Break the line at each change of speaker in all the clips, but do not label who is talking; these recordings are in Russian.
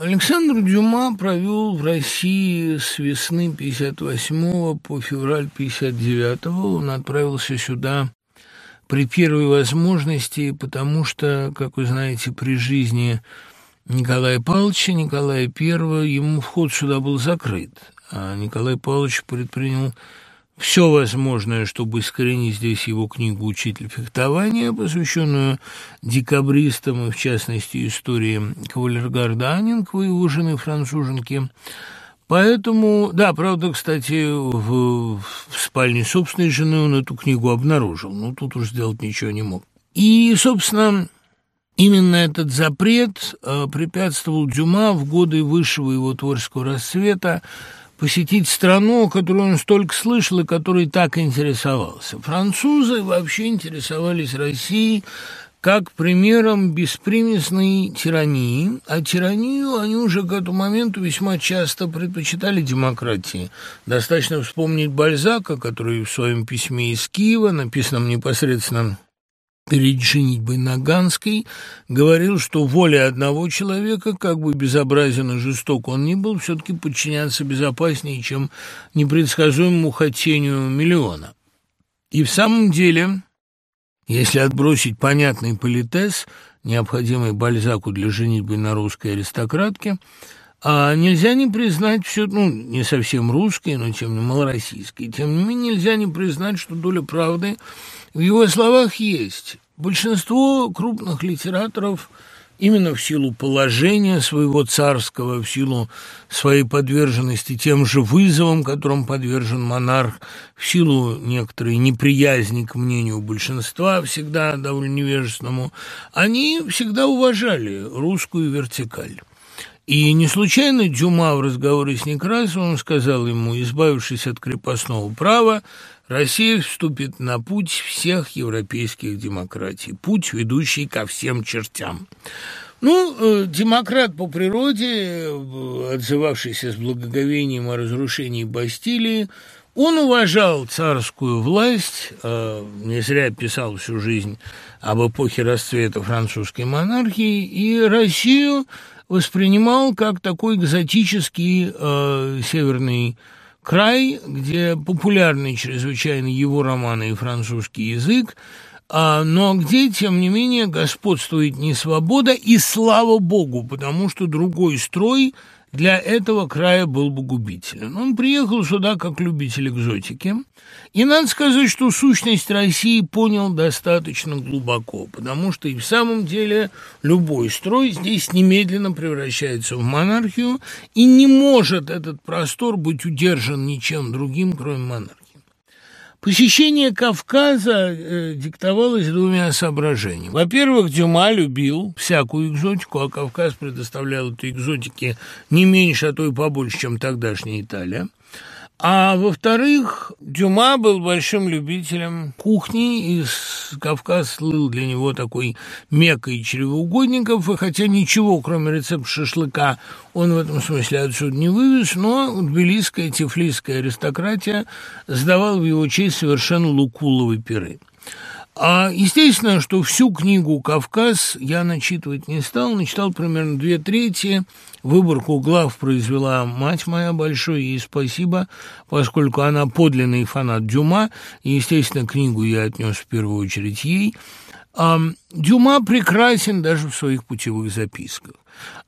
Александр Дюма провел в России с весны 58 по февраль 59 Он отправился сюда при первой возможности, потому что, как вы знаете, при жизни Николая Павловича, Николая I, ему вход сюда был закрыт, а Николай Павлович предпринял все возможное, чтобы искоренить здесь его книгу «Учитель фехтования», посвященную декабристам и, в частности, истории кавалергарда Анинкова и его жены француженки. Поэтому, да, правда, кстати, в, в спальне собственной жены он эту книгу обнаружил, но тут уж сделать ничего не мог. И, собственно, именно этот запрет э, препятствовал Дюма в годы высшего его творческого расцвета посетить страну, о которой он столько слышал и которой так интересовался. Французы вообще интересовались Россией как примером беспримесной тирании, а тиранию они уже к этому моменту весьма часто предпочитали демократии. Достаточно вспомнить Бальзака, который в своем письме из Киева, написанном непосредственно перед женитьбой на Ганской, говорил, что воля одного человека, как бы безобразен и жесток он ни был, все-таки подчиняться безопаснее, чем непредсказуемому хотению миллиона. И в самом деле, если отбросить понятный политез, необходимый Бальзаку для женитьбы на русской аристократке, а нельзя не признать все, ну, не совсем русской, но тем не менее малороссийской, тем не менее нельзя не признать, что доля правды – в его словах есть. Большинство крупных литераторов именно в силу положения своего царского, в силу своей подверженности тем же вызовам, которым подвержен монарх, в силу некоторой неприязни к мнению большинства, всегда довольно невежественному, они всегда уважали русскую вертикаль. И не случайно Дюма в разговоре с Некрасовым сказал ему, избавившись от крепостного права, Россия вступит на путь всех европейских демократий, путь, ведущий ко всем чертям. Ну, э, демократ по природе, э, отзывавшийся с благоговением о разрушении Бастилии, он уважал царскую власть, э, не зря писал всю жизнь об эпохе расцвета французской монархии, и Россию воспринимал как такой экзотический э, северный край, где популярны чрезвычайно его романы и французский язык, а, но где, тем не менее, господствует не свобода, и слава богу, потому что другой строй для этого края был бы губителен. Он приехал сюда как любитель экзотики, и надо сказать, что сущность России понял достаточно глубоко, потому что и в самом деле любой строй здесь немедленно превращается в монархию, и не может этот простор быть удержан ничем другим, кроме монархии. Посещение Кавказа э, диктовалось двумя соображениями. Во-первых, Дюма любил всякую экзотику, а Кавказ предоставлял этой экзотики не меньше, а то и побольше, чем тогдашняя Италия. А во-вторых, Дюма был большим любителем кухни, и Кавказ слыл для него такой мекой чревоугодников, и хотя ничего, кроме рецепта шашлыка, он в этом смысле отсюда не вывез, но тбилисская, тифлисская аристократия сдавала в его честь совершенно лукуловые пиры. А естественно, что всю книгу «Кавказ» я начитывать не стал, начитал примерно две трети. Выборку глав произвела мать моя, большое ей спасибо, поскольку она подлинный фанат Дюма, и, естественно, книгу я отнес в первую очередь ей. Дюма прекрасен даже в своих путевых записках.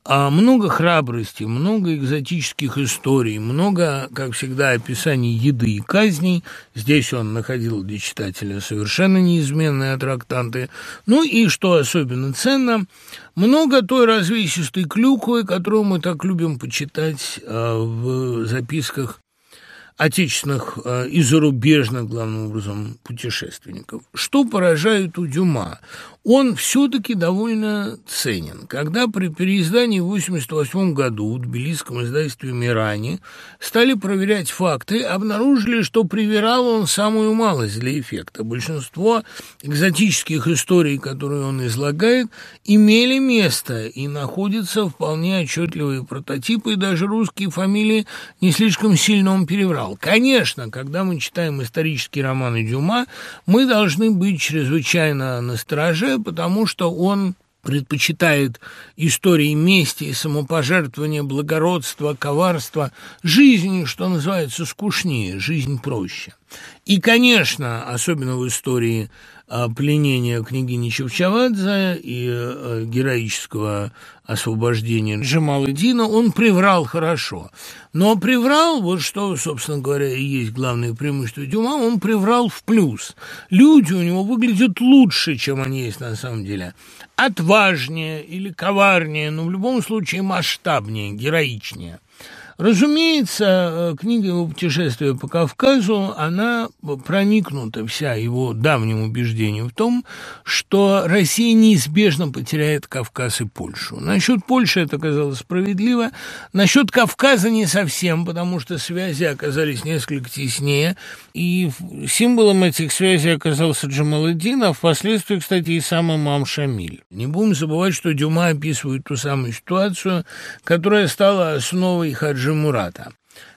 А много храбрости, много экзотических историй, много, как всегда, описаний еды и казней. Здесь он находил для читателя совершенно неизменные аттрактанты. Ну и, что особенно ценно, много той развесистой клюквы, которую мы так любим почитать а, в записках отечественных э, и зарубежных, главным образом, путешественников. Что поражает у Дюма? Он все-таки довольно ценен. Когда при переиздании в 1988 году в тбилисском издательстве «Мирани» стали проверять факты, обнаружили, что привирал он самую малость для эффекта. Большинство экзотических историй, которые он излагает, имели место и находятся вполне отчетливые прототипы, и даже русские фамилии не слишком сильно он переврал. Конечно, когда мы читаем исторические романы Дюма, мы должны быть чрезвычайно настороже, потому что он предпочитает истории мести и самопожертвования, благородства, коварства. Жизнь, что называется, скучнее, жизнь проще. И, конечно, особенно в истории пленения княгини Чевчавадзе и а, героического освобождения Джамаладдина, он приврал хорошо. Но приврал, вот что, собственно говоря, и есть главное преимущество Дюма, он приврал в плюс. Люди у него выглядят лучше, чем они есть на самом деле. Отважнее или коварнее, но в любом случае масштабнее, героичнее. Разумеется, э, книга его «Путешествие по Кавказу», она проникнута вся его давним убеждением в том, что Россия неизбежно потеряет Кавказ и Польшу. Насчет Польши это оказалось справедливо, насчет Кавказа не совсем, потому что связи оказались несколько теснее, и символом этих связей оказался Джамаладдин, а впоследствии, кстати, и сам имам Шамиль. Не будем забывать, что Дюма описывает ту самую ситуацию, которая стала основой хаджи Хаджи Мурата.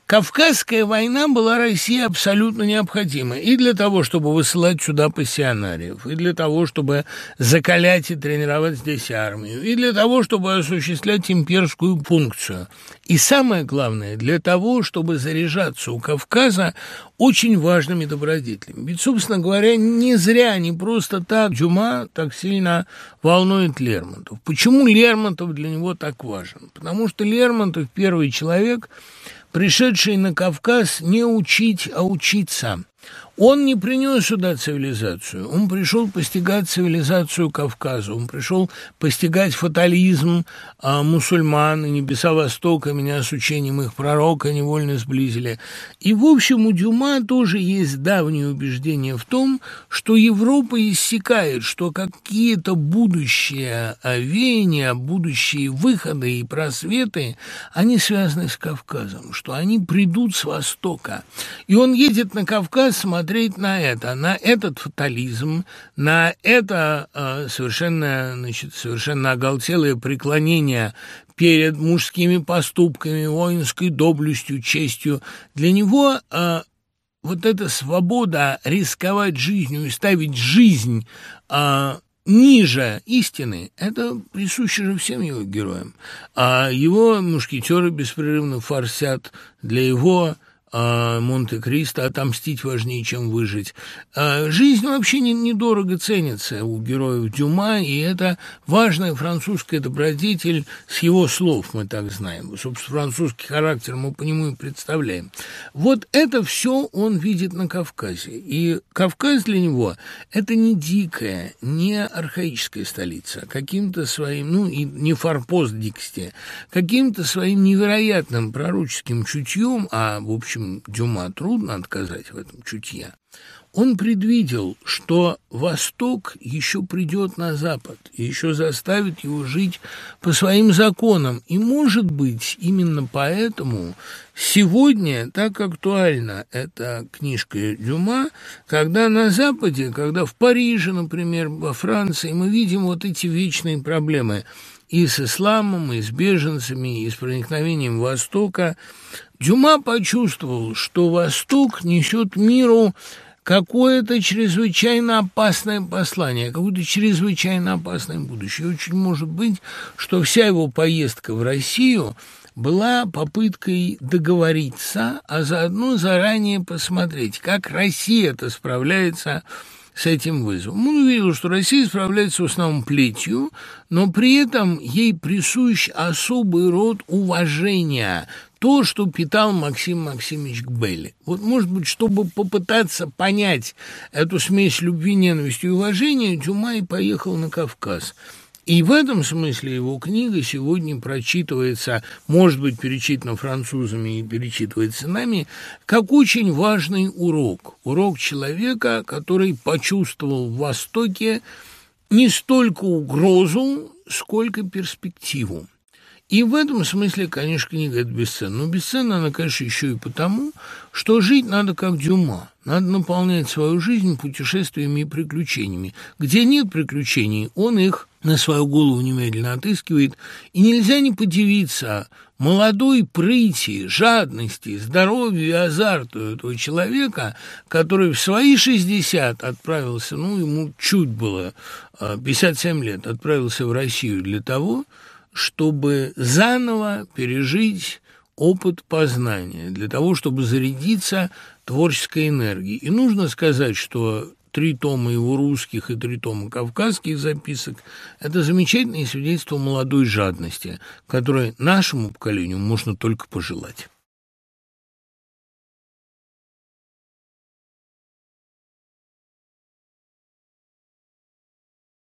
Кавказская война была России абсолютно необходима и для того, чтобы высылать сюда пассионариев, и для того, чтобы закалять и тренировать здесь армию, и для того, чтобы осуществлять имперскую функцию. И самое главное, для того, чтобы заряжаться у Кавказа очень важными добродетелями. Ведь, собственно говоря, не зря, не просто так Дюма так сильно волнует Лермонтов. Почему Лермонтов для него так важен? Потому что Лермонтов первый человек – пришедший на Кавказ не учить, а учиться. Он не принес сюда цивилизацию, он пришел постигать цивилизацию Кавказа, он пришел постигать фатализм а, мусульман, и небеса Востока меня с учением их пророка невольно сблизили. И, в общем, у Дюма тоже есть давнее убеждение в том, что Европа иссякает, что какие-то будущие веяния, будущие выходы и просветы, они связаны с Кавказом, что они придут с Востока. И он едет на Кавказ смотреть смотреть на это, на этот фатализм, на это э, совершенно, значит, совершенно оголтелое преклонение перед мужскими поступками, воинской доблестью, честью. Для него э, вот эта свобода рисковать жизнью и ставить жизнь э, ниже истины, это присуще же всем его героям. А его мушкетеры беспрерывно форсят для его а Монте-Кристо, отомстить важнее, чем выжить. А жизнь вообще не, недорого ценится у героев Дюма, и это важная французская добродетель с его слов, мы так знаем. Собственно, французский характер мы по нему и представляем. Вот это все он видит на Кавказе. И Кавказ для него – это не дикая, не архаическая столица, а каким-то своим, ну, и не форпост дикости, каким-то своим невероятным пророческим чутьем, а, в общем, общем, Дюма трудно отказать в этом чутье, он предвидел, что Восток еще придет на Запад, и еще заставит его жить по своим законам. И, может быть, именно поэтому сегодня так актуальна эта книжка Дюма, когда на Западе, когда в Париже, например, во Франции, мы видим вот эти вечные проблемы и с исламом, и с беженцами, и с проникновением Востока – Дюма почувствовал, что Восток несет миру какое-то чрезвычайно опасное послание, какое-то чрезвычайно опасное будущее. очень может быть, что вся его поездка в Россию была попыткой договориться, а заодно заранее посмотреть, как Россия это справляется с этим вызовом. Он увидел, что Россия справляется в основном плетью, но при этом ей присущ особый род уважения то, что питал Максим Максимович к Белли. Вот, может быть, чтобы попытаться понять эту смесь любви, ненависти и уважения, Дюма и поехал на Кавказ. И в этом смысле его книга сегодня прочитывается, может быть, перечитана французами и перечитывается нами, как очень важный урок. Урок человека, который почувствовал в Востоке не столько угрозу, сколько перспективу. И в этом смысле, конечно, книга это бесценна. Но бесценна она, конечно, еще и потому, что жить надо как Дюма. Надо наполнять свою жизнь путешествиями и приключениями. Где нет приключений, он их на свою голову немедленно отыскивает, и нельзя не подивиться молодой прыти, жадности, здоровью и азарту этого человека, который в свои 60 отправился, ну, ему чуть было, 57 а, лет, отправился в Россию для того, чтобы заново пережить опыт познания, для того, чтобы зарядиться творческой энергией. И нужно сказать, что три тома его русских и три тома кавказских записок – это замечательное свидетельство молодой жадности, которое нашему поколению можно только пожелать.